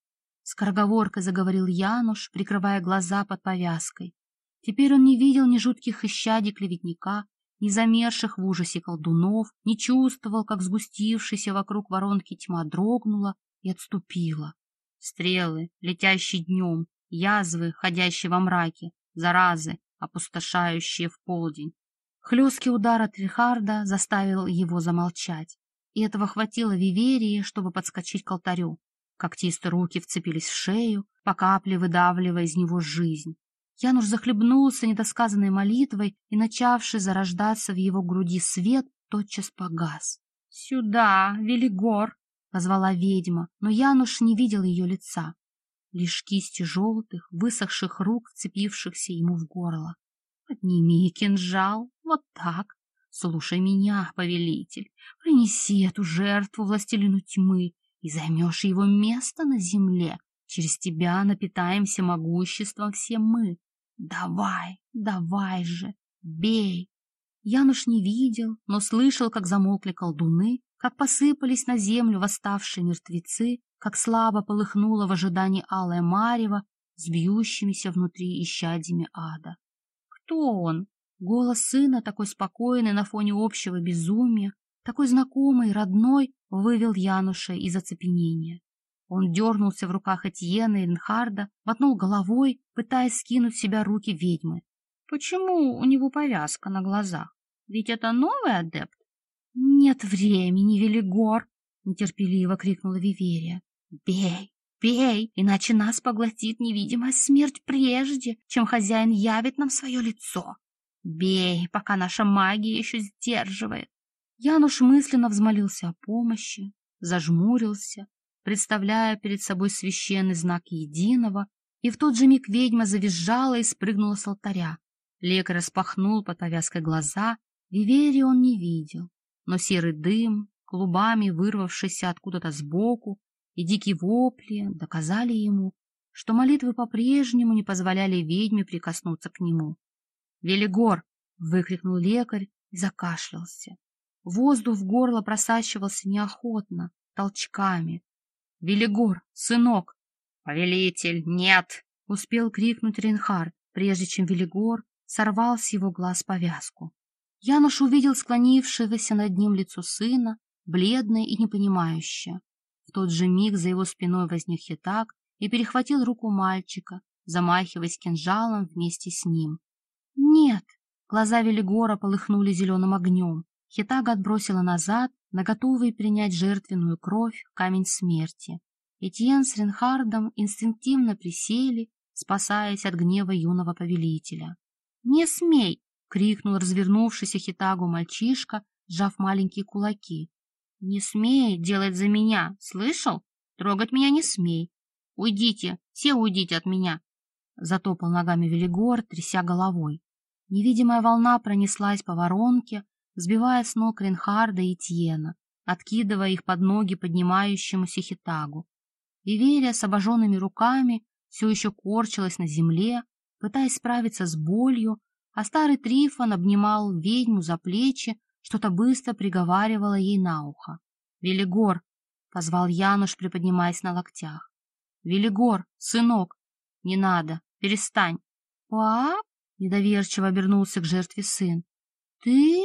Скороговоркой заговорил Януш, прикрывая глаза под повязкой. Теперь он не видел ни жутких исчадий клеветника, ни замерших в ужасе колдунов, не чувствовал, как сгустившаяся вокруг воронки тьма дрогнула и отступила. Стрелы, летящие днем, язвы, ходящие во мраке, заразы, опустошающие в полдень, Хлесткий удар от Рихарда заставил его замолчать, и этого хватило Виверии, чтобы подскочить к алтарю. Когтистые руки вцепились в шею, по капле выдавливая из него жизнь. Януш захлебнулся недосказанной молитвой, и, начавший зарождаться в его груди свет, тотчас погас. «Сюда, Велигор!» — позвала ведьма, но Януш не видел ее лица. Лишь кисти желтых, высохших рук, вцепившихся ему в горло. Подними кинжал, вот так. Слушай меня, повелитель, принеси эту жертву властелину тьмы и займешь его место на земле. Через тебя напитаемся могуществом все мы. Давай, давай же, бей. Януш не видел, но слышал, как замолкли колдуны, как посыпались на землю восставшие мертвецы, как слабо полыхнуло в ожидании алая марева с бьющимися внутри исчадьями ада. Кто он? Голос сына, такой спокойный на фоне общего безумия, такой знакомый, родной, вывел Януша из оцепенения. Он дернулся в руках Этьена и Энхарда, мотнул головой, пытаясь скинуть с себя руки ведьмы. Почему у него повязка на глазах? Ведь это новый адепт? — Нет времени, Велигор! — нетерпеливо крикнула Виверия. — Бей! Пей, иначе нас поглотит невидимая смерть прежде, чем хозяин явит нам свое лицо. Бей, пока наша магия еще сдерживает. Януш мысленно взмолился о помощи, зажмурился, представляя перед собой священный знак единого, и в тот же миг ведьма завизжала и спрыгнула с алтаря. Лекарь распахнул под повязкой глаза, Виверии он не видел, но серый дым, клубами вырвавшийся откуда-то сбоку, и дикие вопли доказали ему, что молитвы по-прежнему не позволяли ведьме прикоснуться к нему. «Велигор!» — выкрикнул лекарь и закашлялся. Воздух в горло просачивался неохотно, толчками. «Велигор, сынок!» «Повелитель, нет!» — успел крикнуть Рейнхард, прежде чем Велигор сорвал с его глаз повязку. Януш увидел склонившегося над ним лицо сына, бледное и непонимающее. В тот же миг за его спиной возник Хитак и перехватил руку мальчика, замахиваясь кинжалом вместе с ним. «Нет!» Глаза Велигора полыхнули зеленым огнем. Хитага отбросила назад, на принять жертвенную кровь, камень смерти. Этьен с Ренхардом инстинктивно присели, спасаясь от гнева юного повелителя. «Не смей!» — крикнул развернувшийся Хитагу мальчишка, сжав маленькие кулаки. «Не смей делать за меня, слышал? Трогать меня не смей. Уйдите, все уйдите от меня!» Затопал ногами Велигор, тряся головой. Невидимая волна пронеслась по воронке, сбивая с ног Ренхарда и Тьена, откидывая их под ноги поднимающемуся Хитагу. Иверия с обожженными руками все еще корчилась на земле, пытаясь справиться с болью, а старый Трифон обнимал ведьму за плечи, что-то быстро приговаривало ей на ухо. «Велигор!» — позвал Януш, приподнимаясь на локтях. «Велигор, сынок! Не надо, перестань!» «Пап?» Недоверчиво обернулся к жертве сын. «Ты?»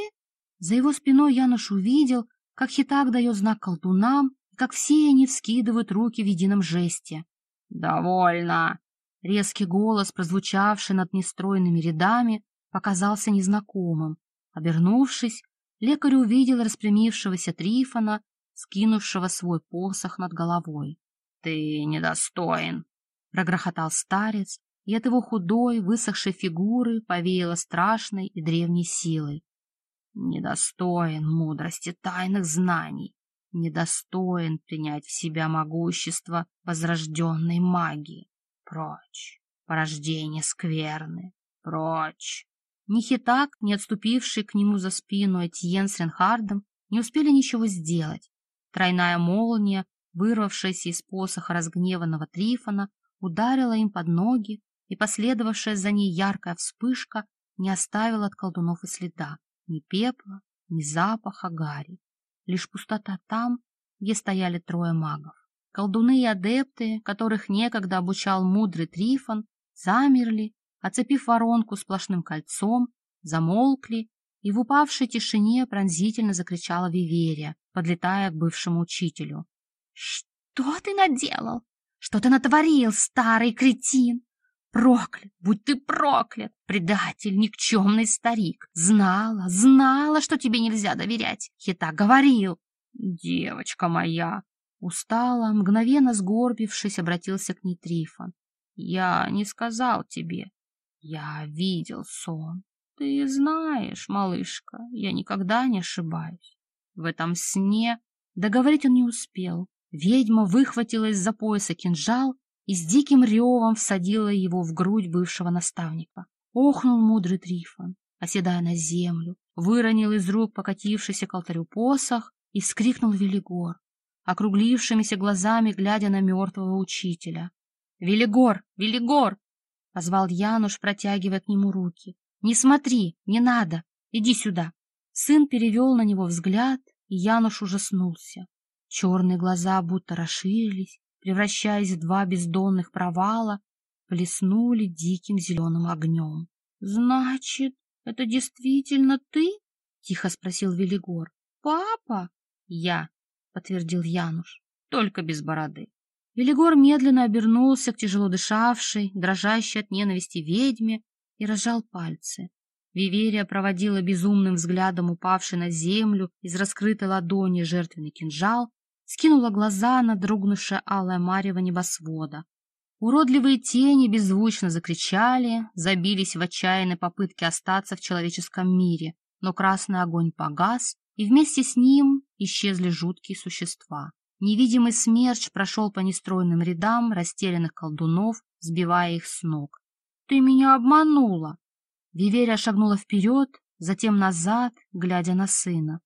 За его спиной Януш увидел, как Хитак дает знак колдунам, и как все они вскидывают руки в едином жесте. «Довольно!» Резкий голос, прозвучавший над нестройными рядами, показался незнакомым. Обернувшись, лекарь увидел распрямившегося Трифона, скинувшего свой посох над головой. — Ты недостоин! — прогрохотал старец, и от его худой, высохшей фигуры повеяло страшной и древней силой. Недостоин мудрости тайных знаний, недостоин принять в себя могущество возрожденной магии. Прочь, порождение скверны, прочь. Ни Хитак, ни отступивший к нему за спину Этьен с Ренхардом не успели ничего сделать. Тройная молния, вырвавшаяся из посоха разгневанного Трифона, ударила им под ноги, и последовавшая за ней яркая вспышка не оставила от колдунов и следа, ни пепла, ни запаха гари. Лишь пустота там, где стояли трое магов. Колдуны и адепты, которых некогда обучал мудрый Трифон, замерли, оцепив воронку сплошным кольцом, замолкли, и в упавшей тишине пронзительно закричала Виверия, подлетая к бывшему учителю. — Что ты наделал? Что ты натворил, старый кретин? Проклят, будь ты проклят, предатель, никчемный старик. Знала, знала, что тебе нельзя доверять. Хита говорил. Девочка моя. Устала, мгновенно сгорбившись, обратился к ней Трифон. Я не сказал тебе. Я видел сон. Ты знаешь, малышка, я никогда не ошибаюсь. В этом сне договорить он не успел. Ведьма выхватила из-за пояса кинжал и с диким ревом всадила его в грудь бывшего наставника. Охнул мудрый Трифон, оседая на землю, выронил из рук покатившийся к алтарю посох и вскрикнул Велигор, округлившимися глазами глядя на мертвого учителя. — Велигор! Велигор! — позвал Януш, протягивая к нему руки. — Не смотри, не надо, иди сюда. Сын перевел на него взгляд, и Януш ужаснулся. Черные глаза будто расширились, превращаясь в два бездонных провала, плеснули диким зеленым огнем. — Значит, это действительно ты? — тихо спросил Велигор. — Папа? — Я, — подтвердил Януш, — только без бороды. Велигор медленно обернулся к тяжело дышавшей, дрожащей от ненависти ведьме и разжал пальцы. Виверия проводила безумным взглядом упавший на землю из раскрытой ладони жертвенный кинжал скинула глаза на дрогнувшее алое марево небосвода. Уродливые тени беззвучно закричали, забились в отчаянной попытке остаться в человеческом мире, но красный огонь погас, и вместе с ним исчезли жуткие существа. Невидимый смерч прошел по нестройным рядам растерянных колдунов, сбивая их с ног. — Ты меня обманула! Виверия шагнула вперед, затем назад, глядя на сына.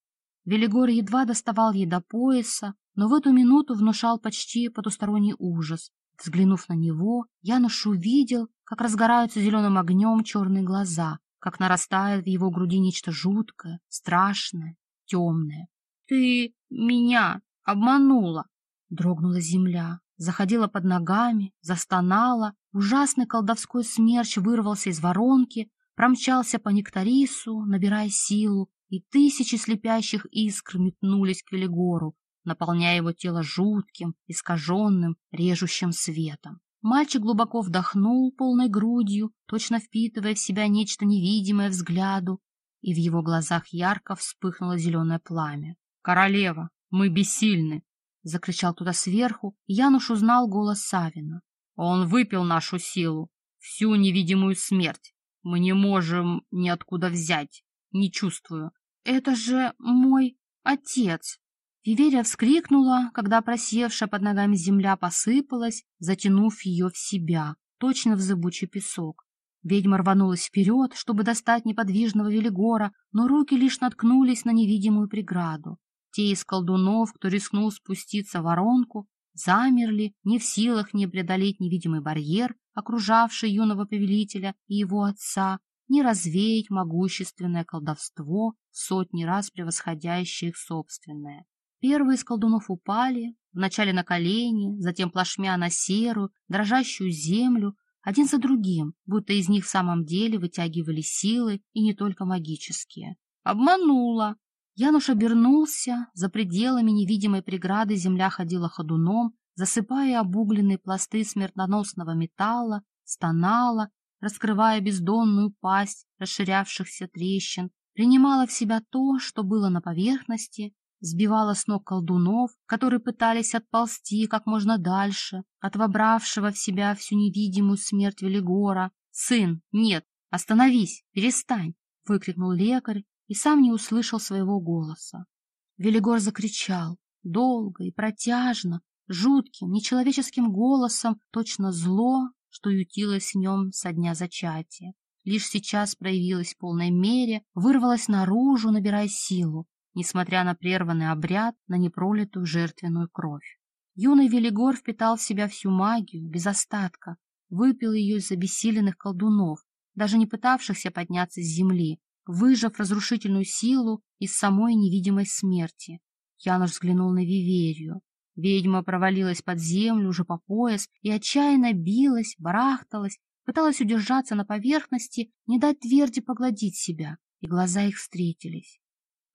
Велигор едва доставал ей до пояса, но в эту минуту внушал почти потусторонний ужас. Взглянув на него, Януш увидел, как разгораются зеленым огнем черные глаза, как нарастает в его груди нечто жуткое, страшное, темное. «Ты меня обманула!» Дрогнула земля, заходила под ногами, застонала. Ужасный колдовской смерч вырвался из воронки, промчался по нектарису, набирая силу, и тысячи слепящих искр метнулись к Велигору, наполняя его тело жутким, искаженным, режущим светом. Мальчик глубоко вдохнул полной грудью, точно впитывая в себя нечто невидимое взгляду, и в его глазах ярко вспыхнуло зеленое пламя. «Королева, мы бессильны!» — закричал туда сверху, Януш узнал голос Савина. «Он выпил нашу силу, всю невидимую смерть. Мы не можем ниоткуда взять, не чувствую. Это же мой отец!» Виверия вскрикнула, когда просевшая под ногами земля посыпалась, затянув ее в себя, точно в зыбучий песок. Ведьма рванулась вперед, чтобы достать неподвижного Велигора, но руки лишь наткнулись на невидимую преграду. Те из колдунов, кто рискнул спуститься в воронку, замерли, не в силах не преодолеть невидимый барьер, окружавший юного повелителя и его отца, не развеять могущественное колдовство, сотни раз превосходящее их собственное. Первые из колдунов упали, вначале на колени, затем плашмя на серую, дрожащую землю, один за другим, будто из них в самом деле вытягивали силы и не только магические. Обманула. Януш обернулся, за пределами невидимой преграды земля ходила ходуном, засыпая обугленные пласты смертоносного металла, стонала, раскрывая бездонную пасть расширявшихся трещин, принимала в себя то, что было на поверхности, сбивала с ног колдунов, которые пытались отползти как можно дальше от вобравшего в себя всю невидимую смерть Велигора. «Сын, нет, остановись, перестань!» — выкрикнул лекарь и сам не услышал своего голоса. Велигор закричал, долго и протяжно, жутким, нечеловеческим голосом, точно зло, что ютилось в нем со дня зачатия. Лишь сейчас проявилось в полной мере, вырвалось наружу, набирая силу, несмотря на прерванный обряд, на непролитую жертвенную кровь. Юный Велигор впитал в себя всю магию, без остатка, выпил ее из обессиленных колдунов, даже не пытавшихся подняться с земли, выжав разрушительную силу из самой невидимой смерти. Януш взглянул на Виверию. Ведьма провалилась под землю уже по пояс и отчаянно билась, барахталась, пыталась удержаться на поверхности, не дать тверди погладить себя, и глаза их встретились.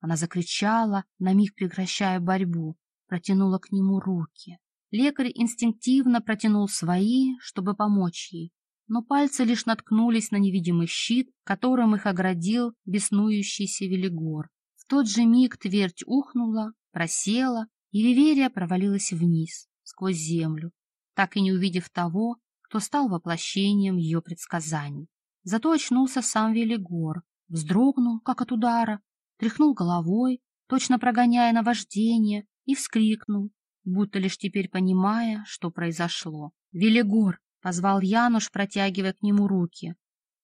Она закричала, на миг прекращая борьбу, протянула к нему руки. Лекарь инстинктивно протянул свои, чтобы помочь ей, но пальцы лишь наткнулись на невидимый щит, которым их оградил беснующийся Велигор. В тот же миг твердь ухнула, просела, и Виверия провалилась вниз, сквозь землю, так и не увидев того, кто стал воплощением ее предсказаний. Зато очнулся сам Велигор, вздрогнул, как от удара, тряхнул головой, точно прогоняя наваждение, и вскрикнул, будто лишь теперь понимая, что произошло. «Велигор!» — позвал Януш, протягивая к нему руки.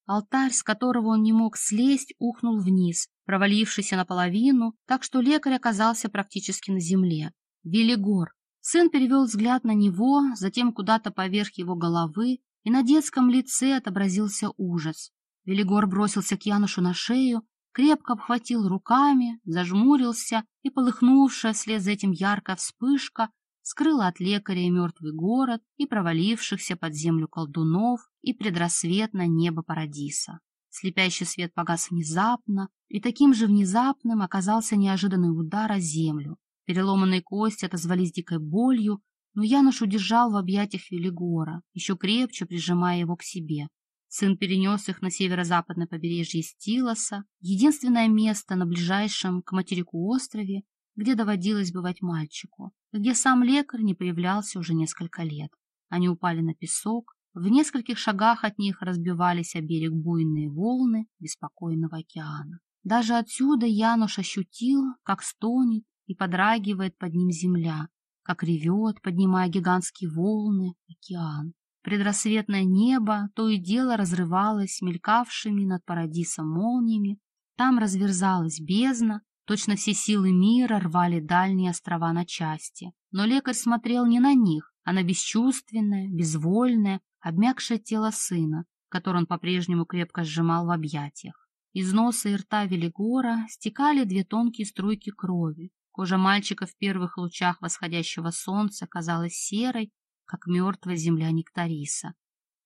Алтарь, с которого он не мог слезть, ухнул вниз, провалившийся наполовину, так что лекарь оказался практически на земле. «Велигор!» Сын перевел взгляд на него, затем куда-то поверх его головы, и на детском лице отобразился ужас. Велигор бросился к Янушу на шею, крепко обхватил руками, зажмурился, и полыхнувшая вслед за этим яркая вспышка скрыла от лекаря мертвый город и провалившихся под землю колдунов и предрассветное небо Парадиса. Слепящий свет погас внезапно, и таким же внезапным оказался неожиданный удар о землю. Переломанные кости отозвались дикой болью, но Януш удержал в объятиях Велигора, еще крепче прижимая его к себе. Сын перенес их на северо-западное побережье Стилоса, единственное место на ближайшем к материку острове, где доводилось бывать мальчику, где сам лекарь не появлялся уже несколько лет. Они упали на песок, в нескольких шагах от них разбивались о берег буйные волны беспокойного океана. Даже отсюда Януш ощутил, как стонет и подрагивает под ним земля, как ревет, поднимая гигантские волны, океан. Предрассветное небо то и дело разрывалось мелькавшими над парадисом молниями, там разверзалась бездна, точно все силы мира рвали дальние острова на части. Но лекарь смотрел не на них, а на бесчувственное, безвольное, обмякшее тело сына, которое он по-прежнему крепко сжимал в объятиях. Из носа и рта Велигора стекали две тонкие струйки крови. Кожа мальчика в первых лучах восходящего солнца казалась серой, как мертвая земля нектариса.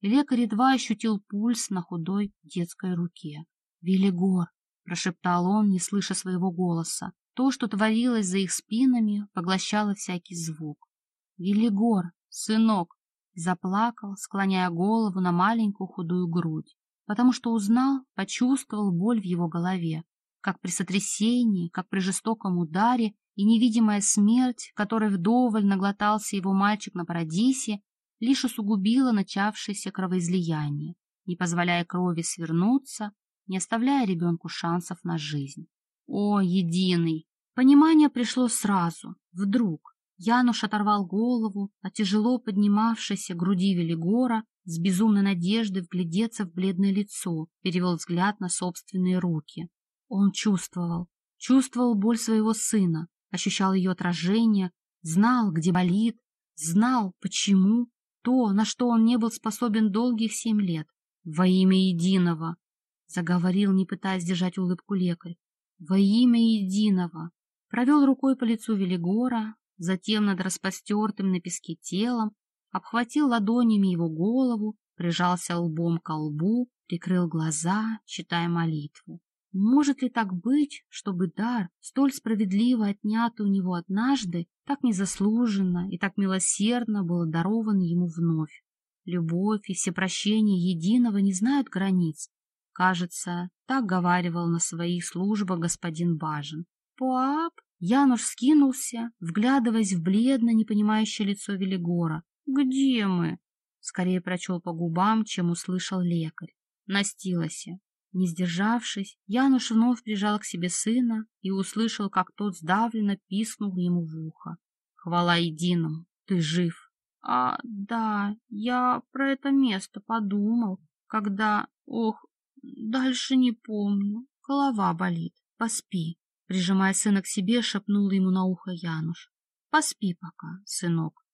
И лекарь едва ощутил пульс на худой детской руке. «Велигор!» — прошептал он, не слыша своего голоса. То, что творилось за их спинами, поглощало всякий звук. «Велигор! Сынок!» — заплакал, склоняя голову на маленькую худую грудь, потому что узнал, почувствовал боль в его голове, как при сотрясении, как при жестоком ударе, и невидимая смерть, которой вдоволь наглотался его мальчик на Парадисе, лишь усугубила начавшееся кровоизлияние, не позволяя крови свернуться, не оставляя ребенку шансов на жизнь. О, единый! Понимание пришло сразу, вдруг. Януш оторвал голову от тяжело поднимавшейся груди Велигора, с безумной надеждой вглядеться в бледное лицо, перевел взгляд на собственные руки. Он чувствовал, чувствовал боль своего сына, ощущал ее отражение, знал, где болит, знал, почему, то, на что он не был способен долгих семь лет. Во имя единого, заговорил, не пытаясь держать улыбку лекарь. Во имя единого. Провел рукой по лицу Велигора, затем над распостертым на песке телом, обхватил ладонями его голову, прижался лбом к лбу, прикрыл глаза, читая молитву. Может ли так быть, чтобы дар, столь справедливо отнятый у него однажды, так незаслуженно и так милосердно был дарован ему вновь? Любовь и всепрощение единого не знают границ. Кажется, так говаривал на своих службах господин Бажин. «Пап!» Януш скинулся, вглядываясь в бледно непонимающее лицо Велигора. «Где мы?» Скорее прочел по губам, чем услышал лекарь. На стилосе, не сдержавшись, Януш вновь прижал к себе сына и услышал, как тот сдавленно пискнул ему в ухо. «Хвала единому, ты жив!» «А, да, я про это место подумал, когда... Ох, дальше не помню. Голова болит. Поспи!» Прижимая сына к себе, шепнул ему на ухо Януш. «Поспи пока, сынок».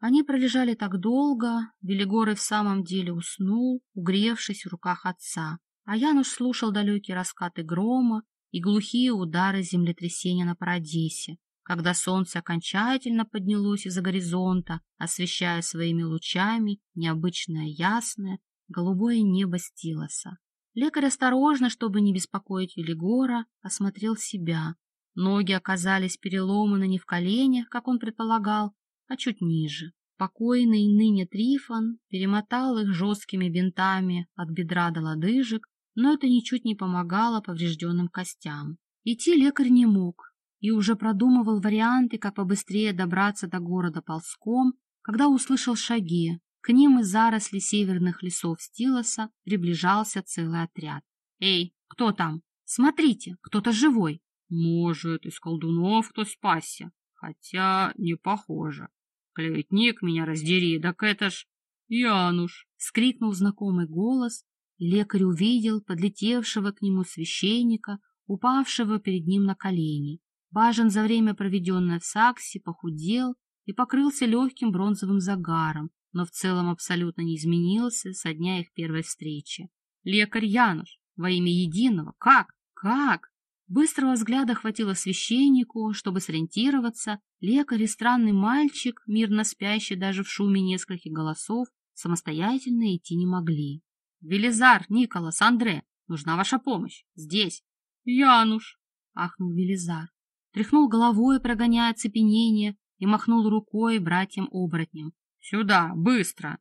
Они пролежали так долго, Велигор и в самом деле уснул, угревшись в руках отца, а Януш слушал далекие раскаты грома и глухие удары землетрясения на Парадисе, когда солнце окончательно поднялось из-за горизонта, освещая своими лучами необычное ясное голубое небо Стилоса. Лекарь осторожно, чтобы не беспокоить Велигора, осмотрел себя. Ноги оказались переломаны не в коленях, как он предполагал, а чуть ниже. Покойный ныне Трифон перемотал их жесткими бинтами от бедра до лодыжек но это ничуть не помогало поврежденным костям. Идти лекарь не мог и уже продумывал варианты, как побыстрее добраться до города ползком, когда услышал шаги. К ним из зарослей северных лесов Стилоса приближался целый отряд. «Эй, кто там? Смотрите, кто-то живой!» «Может, из колдунов кто спасся, хотя не похоже. Клеветник меня раздери, так это ж Януш!» — скрикнул знакомый голос, Лекарь увидел подлетевшего к нему священника, упавшего перед ним на колени. Бажен за время, проведенное в Саксе, похудел и покрылся легким бронзовым загаром, но в целом абсолютно не изменился со дня их первой встречи. «Лекарь Януш, во имя единого, как? Как?» Быстрого взгляда хватило священнику, чтобы сориентироваться. Лекарь и странный мальчик, мирно спящий даже в шуме нескольких голосов, самостоятельно идти не могли. Велизар, Николас, Андре, нужна ваша помощь. Здесь. Януш, ахнул Велизар. Тряхнул головой, прогоняя оцепенение, и махнул рукой братьям-оборотням. Сюда, быстро.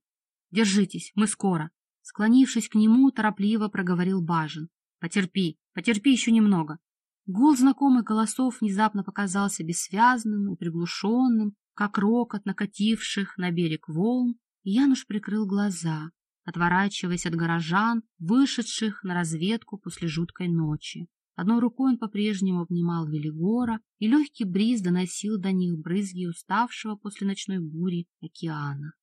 Держитесь, мы скоро. Склонившись к нему, торопливо проговорил Бажин. Потерпи, потерпи еще немного. Гул знакомых голосов внезапно показался бессвязным и приглушенным, как рокот накативших на берег волн, и Януш прикрыл глаза, отворачиваясь от горожан, вышедших на разведку после жуткой ночи. Одной рукой он по-прежнему обнимал Велигора, и легкий бриз доносил до них брызги уставшего после ночной бури океана.